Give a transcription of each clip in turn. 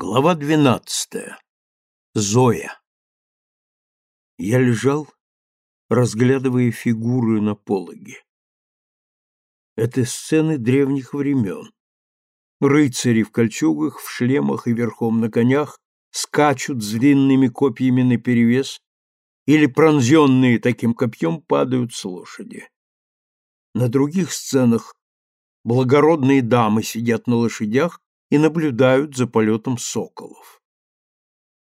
Глава двенадцатая. Зоя. Я лежал, разглядывая фигуры на пологе. Это сцены древних времен. Рыцари в кольчугах, в шлемах и верхом на конях скачут с длинными копьями наперевес или пронзенные таким копьем падают с лошади. На других сценах благородные дамы сидят на лошадях и наблюдают за полетом соколов.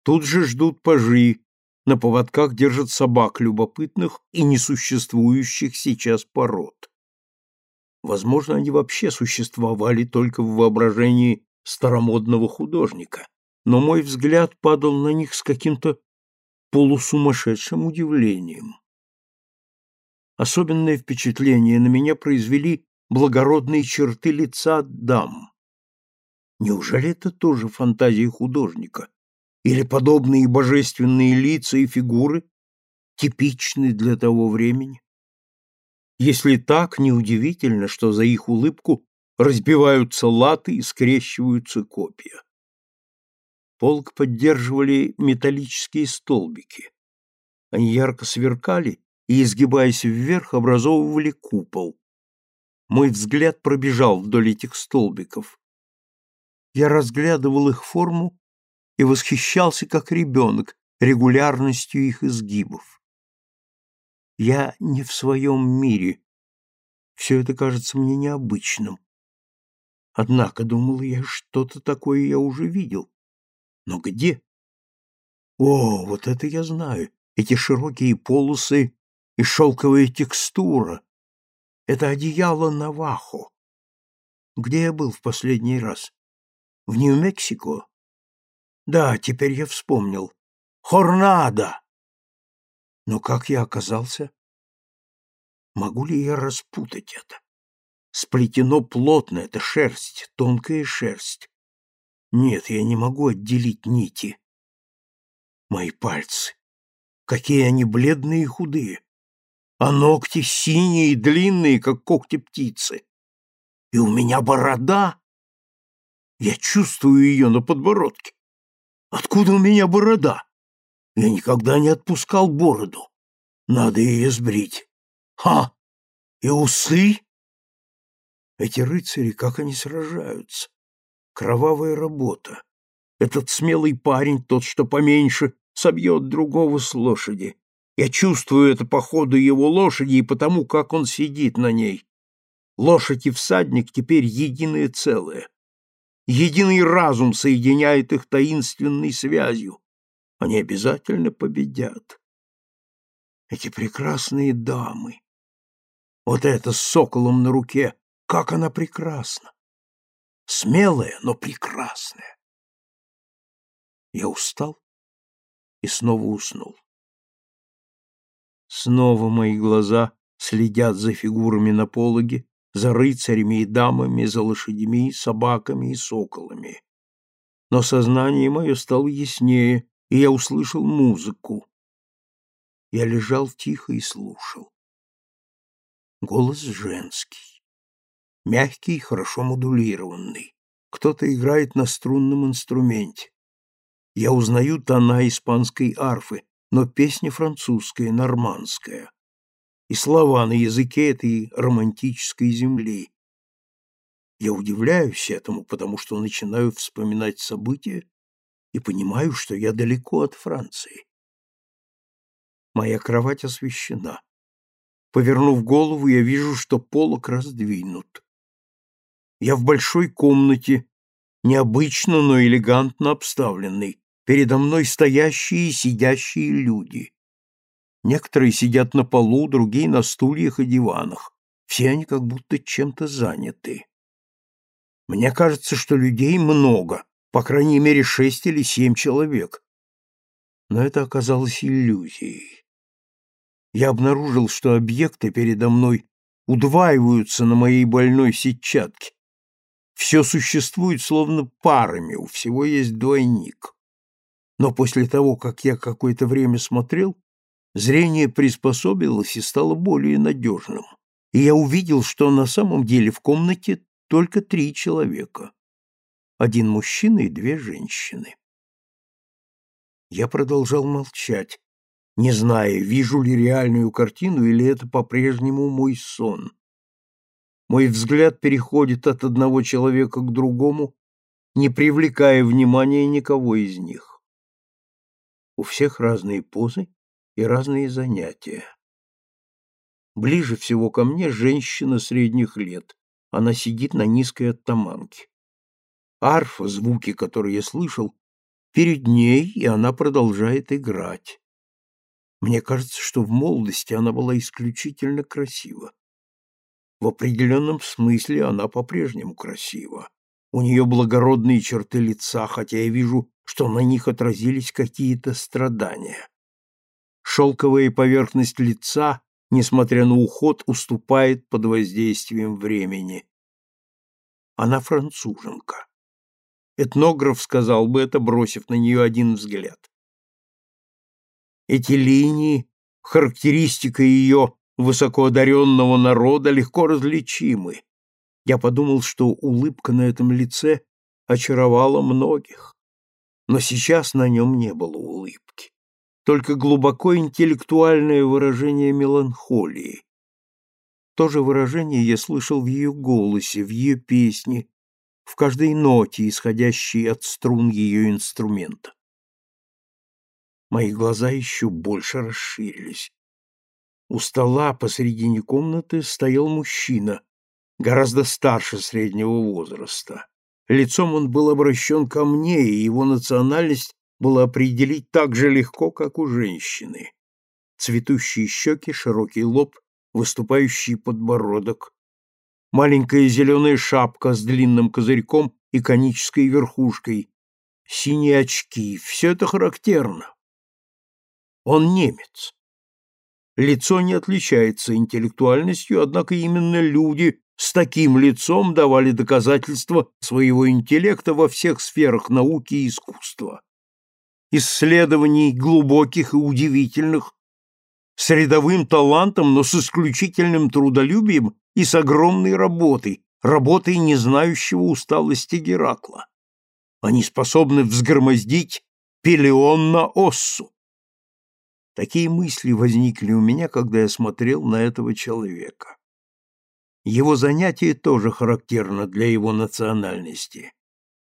Тут же ждут пажи, на поводках держат собак любопытных и несуществующих сейчас пород. Возможно, они вообще существовали только в воображении старомодного художника, но мой взгляд падал на них с каким-то полусумасшедшим удивлением. Особенное впечатление на меня произвели благородные черты лица дам. Неужели это тоже фантазия художника? Или подобные божественные лица и фигуры типичны для того времени? Если так, неудивительно, что за их улыбку разбиваются латы и скрещиваются копья. Полк поддерживали металлические столбики. Они ярко сверкали и, изгибаясь вверх, образовывали купол. Мой взгляд пробежал вдоль этих столбиков. Я разглядывал их форму и восхищался, как ребенок, регулярностью их изгибов. Я не в своем мире. Все это кажется мне необычным. Однако, думал я, что-то такое я уже видел. Но где? О, вот это я знаю. Эти широкие полосы и шелковая текстура. Это одеяло Навахо. Где я был в последний раз? В Нью-Мексико? Да, теперь я вспомнил. Хорнадо! Но как я оказался? Могу ли я распутать это? Сплетено плотно, это шерсть, тонкая шерсть. Нет, я не могу отделить нити. Мои пальцы. Какие они бледные и худые. А ногти синие и длинные, как когти птицы. И у меня борода. Я чувствую ее на подбородке. Откуда у меня борода? Я никогда не отпускал бороду. Надо ее сбрить. Ха! И усы? Эти рыцари, как они сражаются. Кровавая работа. Этот смелый парень, тот, что поменьше, собьет другого с лошади. Я чувствую это по ходу его лошади и потому, как он сидит на ней. Лошадь и всадник теперь единое целое. Единый разум соединяет их таинственной связью. Они обязательно победят. Эти прекрасные дамы. Вот это с соколом на руке, как она прекрасна. Смелая, но прекрасная. Я устал и снова уснул. Снова мои глаза следят за фигурами на пологе, за рыцарями и дамами, за лошадьми, собаками и соколами. Но сознание мое стало яснее, и я услышал музыку. Я лежал тихо и слушал. Голос женский, мягкий и хорошо модулированный. Кто-то играет на струнном инструменте. Я узнаю тона испанской арфы, но песня французская, нормандская и слова на языке этой романтической земли. Я удивляюсь этому, потому что начинаю вспоминать события и понимаю, что я далеко от Франции. Моя кровать освещена. Повернув голову, я вижу, что полок раздвинут. Я в большой комнате, необычно, но элегантно обставленной. Передо мной стоящие и сидящие люди. Некоторые сидят на полу, другие на стульях и диванах. Все они как будто чем-то заняты. Мне кажется, что людей много, по крайней мере шесть или семь человек. Но это оказалось иллюзией. Я обнаружил, что объекты передо мной удваиваются на моей больной сетчатке. Все существует словно парами, у всего есть двойник. Но после того, как я какое-то время смотрел, Зрение приспособилось и стало более надежным, и я увидел, что на самом деле в комнате только три человека. один мужчина и две женщины. Я продолжал молчать, не зная, вижу ли реальную картину или это по-прежнему мой сон. Мой взгляд переходит от одного человека к другому, не привлекая внимания никого из них. У всех разные позы и разные занятия. Ближе всего ко мне женщина средних лет. Она сидит на низкой оттаманке. Арфа, звуки, которые я слышал, перед ней, и она продолжает играть. Мне кажется, что в молодости она была исключительно красива. В определенном смысле она по-прежнему красива. У нее благородные черты лица, хотя я вижу, что на них отразились какие-то страдания. Шелковая поверхность лица, несмотря на уход, уступает под воздействием времени. Она француженка. Этнограф сказал бы это, бросив на нее один взгляд. Эти линии, характеристика ее высокоодаренного народа, легко различимы. Я подумал, что улыбка на этом лице очаровала многих. Но сейчас на нем не было улыбки. Только глубоко интеллектуальное выражение меланхолии. То же выражение я слышал в ее голосе, в ее песне, в каждой ноте, исходящей от струн ее инструмента. Мои глаза еще больше расширились. У стола посредине комнаты стоял мужчина, гораздо старше среднего возраста. Лицом он был обращен ко мне, и его национальность было определить так же легко, как у женщины. Цветущие щеки, широкий лоб, выступающий подбородок, маленькая зеленая шапка с длинным козырьком и конической верхушкой, синие очки — все это характерно. Он немец. Лицо не отличается интеллектуальностью, однако именно люди с таким лицом давали доказательства своего интеллекта во всех сферах науки и искусства. Исследований глубоких и удивительных, с рядовым талантом, но с исключительным трудолюбием и с огромной работой, работой, не знающего усталости Геракла. Они способны взгромоздить пелеон на оссу. Такие мысли возникли у меня, когда я смотрел на этого человека. Его занятие тоже характерно для его национальности.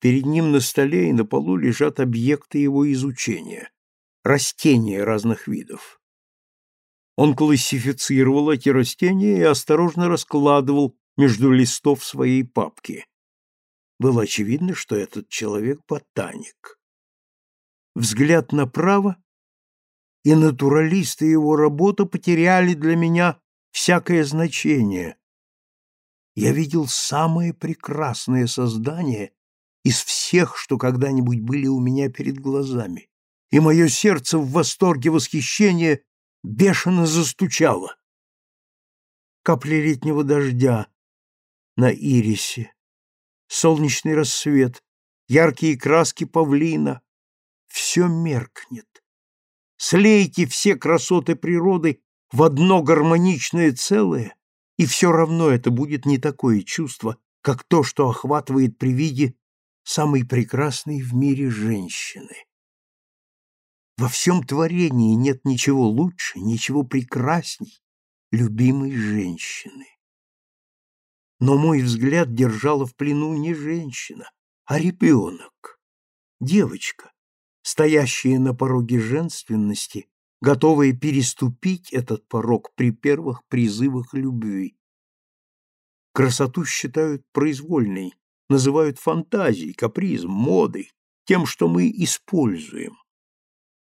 Перед ним на столе и на полу лежат объекты его изучения, растения разных видов. Он классифицировал эти растения и осторожно раскладывал между листов своей папки. Было очевидно, что этот человек ботаник. Взгляд направо и натуралисты его работа потеряли для меня всякое значение. Я видел самое прекрасное создание из всех, что когда-нибудь были у меня перед глазами, и мое сердце в восторге восхищения бешено застучало. Капли летнего дождя на ирисе, солнечный рассвет, яркие краски павлина — все меркнет слейте все красоты природы в одно гармоничное целое, и все равно это будет не такое чувство, как то, что охватывает при виде самой прекрасной в мире женщины. Во всем творении нет ничего лучше, ничего прекрасней любимой женщины. Но мой взгляд держала в плену не женщина, а ребенок, девочка, стоящие на пороге женственности, готовые переступить этот порог при первых призывах любви. Красоту считают произвольной, называют фантазией, капризом, модой, тем, что мы используем.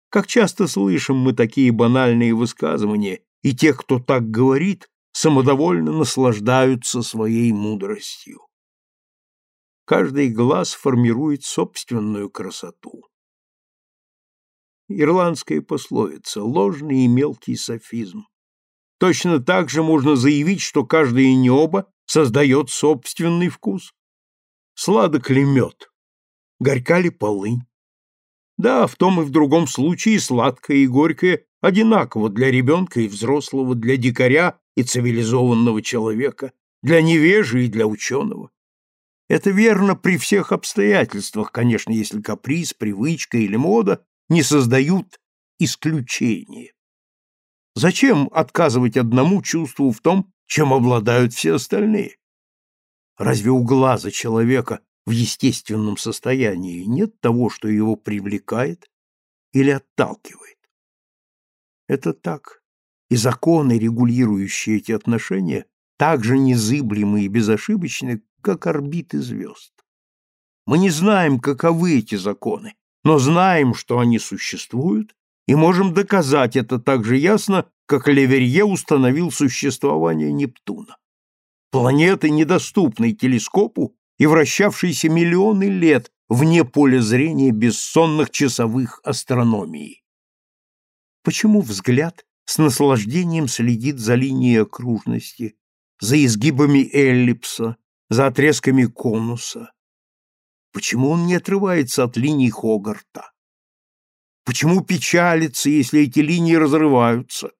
Как часто слышим мы такие банальные высказывания, и те, кто так говорит, самодовольно наслаждаются своей мудростью. Каждый глаз формирует собственную красоту ирландская пословица, ложный и мелкий софизм. Точно так же можно заявить, что каждое небо создает собственный вкус. Сладок ли мед? Горька ли полынь? Да, в том и в другом случае сладкое и горькое одинаково для ребенка и взрослого, для дикаря и цивилизованного человека, для невежи и для ученого. Это верно при всех обстоятельствах, конечно, если каприз, привычка или мода не создают исключения. Зачем отказывать одному чувству в том, чем обладают все остальные? Разве у глаза человека в естественном состоянии нет того, что его привлекает или отталкивает? Это так. И законы, регулирующие эти отношения, так же незыблемы и безошибочны, как орбиты звезд. Мы не знаем, каковы эти законы, но знаем, что они существуют, и можем доказать это так же ясно, как Леверье установил существование Нептуна. Планеты, недоступной телескопу и вращавшейся миллионы лет вне поля зрения бессонных часовых астрономии. Почему взгляд с наслаждением следит за линией окружности, за изгибами эллипса, за отрезками конуса? Почему он не отрывается от линий Хогарта? Почему печалится, если эти линии разрываются?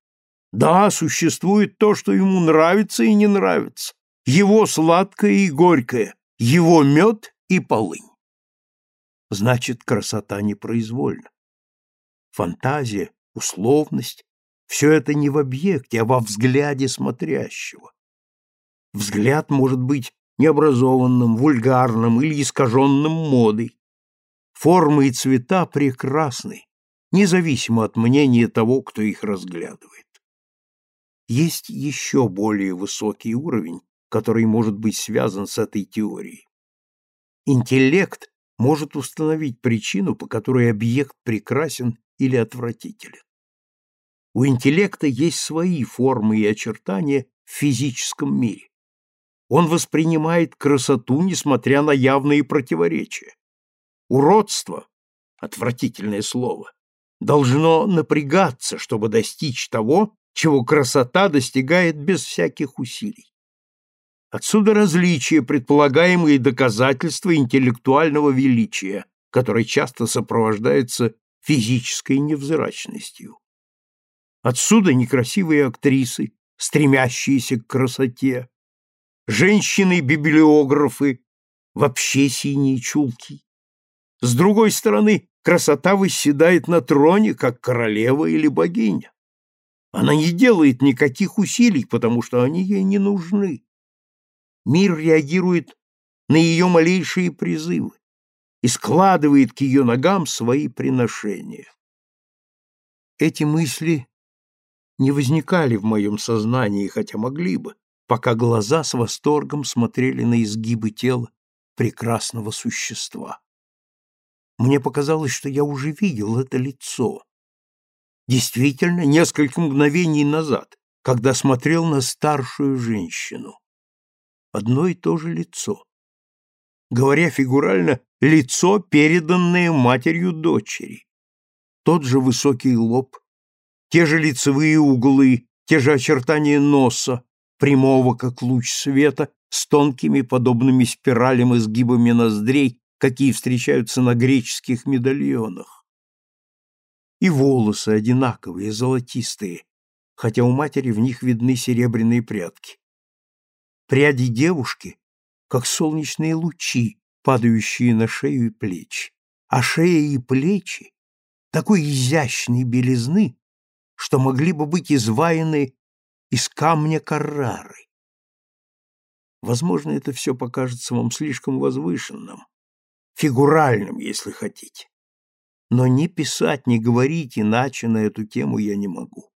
Да, существует то, что ему нравится и не нравится. Его сладкое и горькое, его мед и полынь. Значит, красота непроизвольна. Фантазия, условность — все это не в объекте, а во взгляде смотрящего. Взгляд может быть необразованным, вульгарным или искаженным модой. Формы и цвета прекрасны, независимо от мнения того, кто их разглядывает. Есть еще более высокий уровень, который может быть связан с этой теорией. Интеллект может установить причину, по которой объект прекрасен или отвратителен. У интеллекта есть свои формы и очертания в физическом мире. Он воспринимает красоту, несмотря на явные противоречия. Уродство, отвратительное слово, должно напрягаться, чтобы достичь того, чего красота достигает без всяких усилий. Отсюда различие, предполагаемые доказательства интеллектуального величия, которое часто сопровождается физической невзрачностью. Отсюда некрасивые актрисы, стремящиеся к красоте, женщины-библиографы, вообще синие чулки. С другой стороны, красота восседает на троне, как королева или богиня. Она не делает никаких усилий, потому что они ей не нужны. Мир реагирует на ее малейшие призывы и складывает к ее ногам свои приношения. Эти мысли не возникали в моем сознании, хотя могли бы, пока глаза с восторгом смотрели на изгибы тела прекрасного существа. Мне показалось, что я уже видел это лицо. Действительно, несколько мгновений назад, когда смотрел на старшую женщину. Одно и то же лицо. Говоря фигурально, лицо, переданное матерью дочери. Тот же высокий лоб, те же лицевые углы, те же очертания носа, прямого, как луч света, с тонкими, подобными спиралям изгибами ноздрей какие встречаются на греческих медальонах. И волосы одинаковые, золотистые, хотя у матери в них видны серебряные прядки. Пряди девушки, как солнечные лучи, падающие на шею и плечи, а шея и плечи такой изящной белизны, что могли бы быть изваяны из камня Каррары. Возможно, это все покажется вам слишком возвышенным, фигуральным, если хотите. Но ни писать, ни говорить иначе на эту тему я не могу.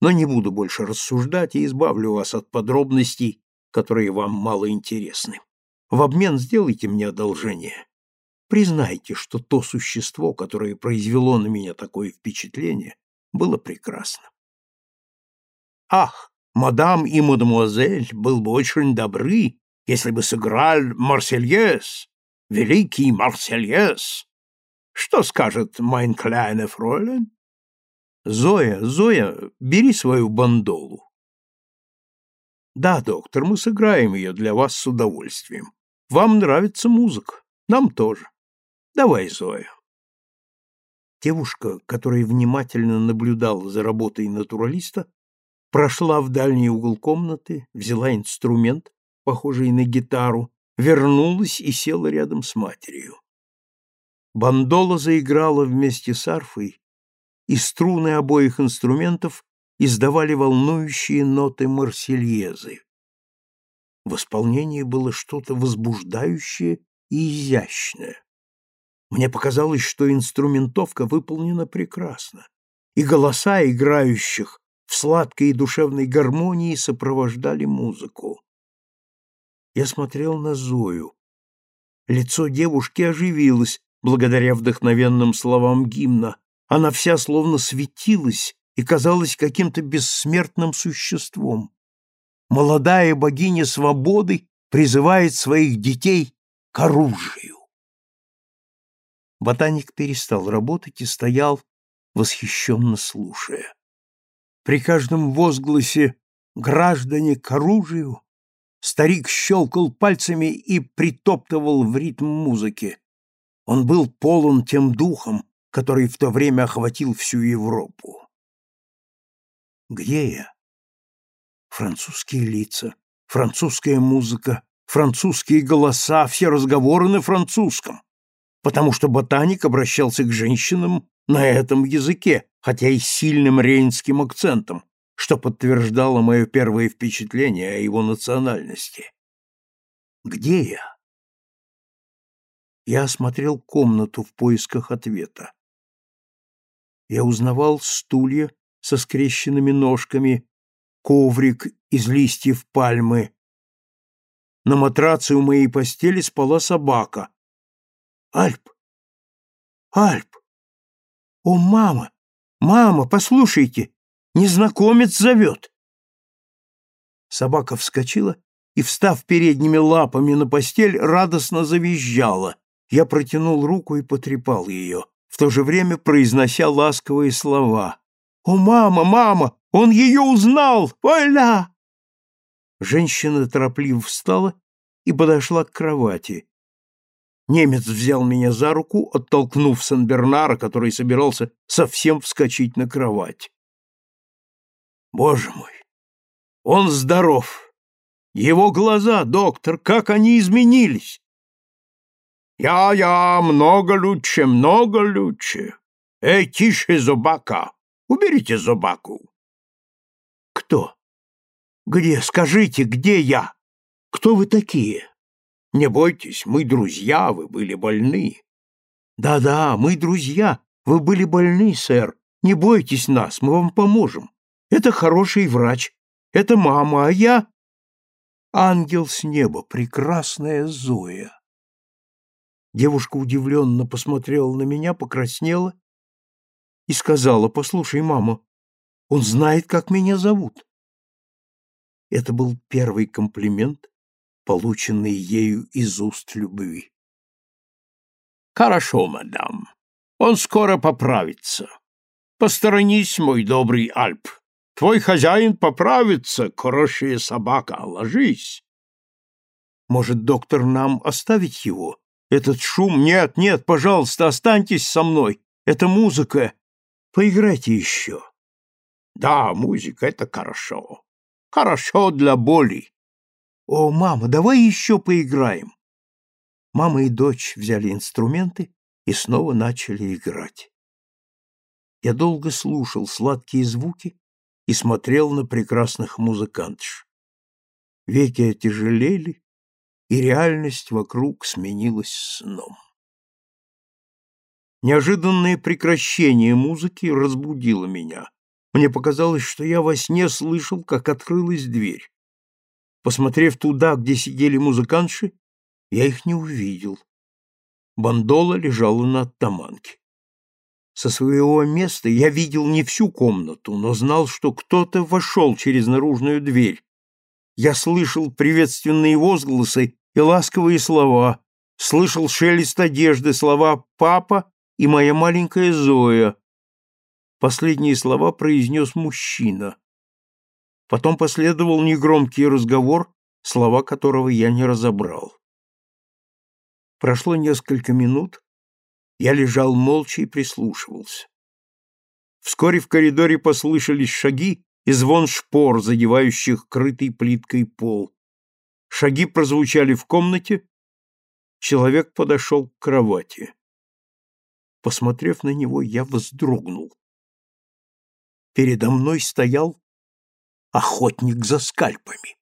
Но не буду больше рассуждать и избавлю вас от подробностей, которые вам мало интересны. В обмен сделайте мне одолжение. Признайте, что то существо, которое произвело на меня такое впечатление, было прекрасно. Ах, мадам и мадемуазель был бы очень добры, если бы сыграл Марсельез, великий Марсельес. Что скажет майн кляйне фройлен? Зоя, Зоя, бери свою бандолу. Да, доктор, мы сыграем ее для вас с удовольствием. Вам нравится музыка, нам тоже. Давай, Зоя. Девушка, которая внимательно наблюдала за работой натуралиста, прошла в дальний угол комнаты, взяла инструмент, похожий на гитару, вернулась и села рядом с матерью. Бандола заиграла вместе с арфой, и струны обоих инструментов издавали волнующие ноты марсельезы. В исполнении было что-то возбуждающее и изящное. Мне показалось, что инструментовка выполнена прекрасно, и голоса играющих в сладкой и душевной гармонии сопровождали музыку. Я смотрел на Зою. Лицо девушки оживилось благодаря вдохновенным словам гимна. Она вся словно светилась и казалась каким-то бессмертным существом. Молодая богиня свободы призывает своих детей к оружию. Ботаник перестал работать и стоял, восхищенно слушая. При каждом возгласе «Граждане к оружию!» старик щелкал пальцами и притоптывал в ритм музыки. Он был полон тем духом, который в то время охватил всю Европу. Где я? Французские лица, французская музыка, французские голоса, все разговоры на французском, потому что ботаник обращался к женщинам на этом языке, хотя и с сильным рейнским акцентом, что подтверждало мое первое впечатление о его национальности. Где я? Я осмотрел комнату в поисках ответа. Я узнавал стулья со скрещенными ножками, коврик из листьев пальмы. На матраце у моей постели спала собака. Альп! Альп! «О, мама! Мама, послушайте! Незнакомец зовет!» Собака вскочила и, встав передними лапами на постель, радостно завизжала. Я протянул руку и потрепал ее, в то же время произнося ласковые слова. «О, мама, мама! Он ее узнал! Оля!» Женщина торопливо встала и подошла к кровати. Немец взял меня за руку, оттолкнув Сан-Бернара, который собирался совсем вскочить на кровать. Боже мой! Он здоров! Его глаза, доктор, как они изменились! Я-я, много лучше, много лучше. Эй, тише, зубака! Уберите зубаку! Кто? Где? Скажите, где я? Кто вы такие? Не бойтесь, мы друзья, вы были больны. Да-да, мы друзья, вы были больны, сэр. Не бойтесь нас, мы вам поможем. Это хороший врач. Это мама, а я... Ангел с неба, прекрасная Зоя. Девушка удивленно посмотрела на меня, покраснела и сказала, «Послушай, мама, он знает, как меня зовут». Это был первый комплимент, полученный ею из уст любви. «Хорошо, мадам. Он скоро поправится. Посторонись, мой добрый Альп. Твой хозяин поправится, хорошая собака, ложись». «Может, доктор, нам оставить его? Этот шум? Нет, нет, пожалуйста, останьтесь со мной. Это музыка. Поиграйте еще». «Да, музыка — это хорошо. Хорошо для боли. «О, мама, давай еще поиграем!» Мама и дочь взяли инструменты и снова начали играть. Я долго слушал сладкие звуки и смотрел на прекрасных музыкантш. Веки отяжелели, и реальность вокруг сменилась сном. Неожиданное прекращение музыки разбудило меня. Мне показалось, что я во сне слышал, как открылась дверь. Посмотрев туда, где сидели музыкантши, я их не увидел. Бандола лежала на оттаманке. Со своего места я видел не всю комнату, но знал, что кто-то вошел через наружную дверь. Я слышал приветственные возгласы и ласковые слова, слышал шелест одежды, слова «папа» и «моя маленькая Зоя». Последние слова произнес мужчина. Потом последовал негромкий разговор, слова которого я не разобрал. Прошло несколько минут, я лежал молча и прислушивался. Вскоре в коридоре послышались шаги и звон шпор, задевающих крытый плиткой пол. Шаги прозвучали в комнате, человек подошел к кровати. Посмотрев на него, я вздрогнул. Передо мной стоял охотник за скальпами.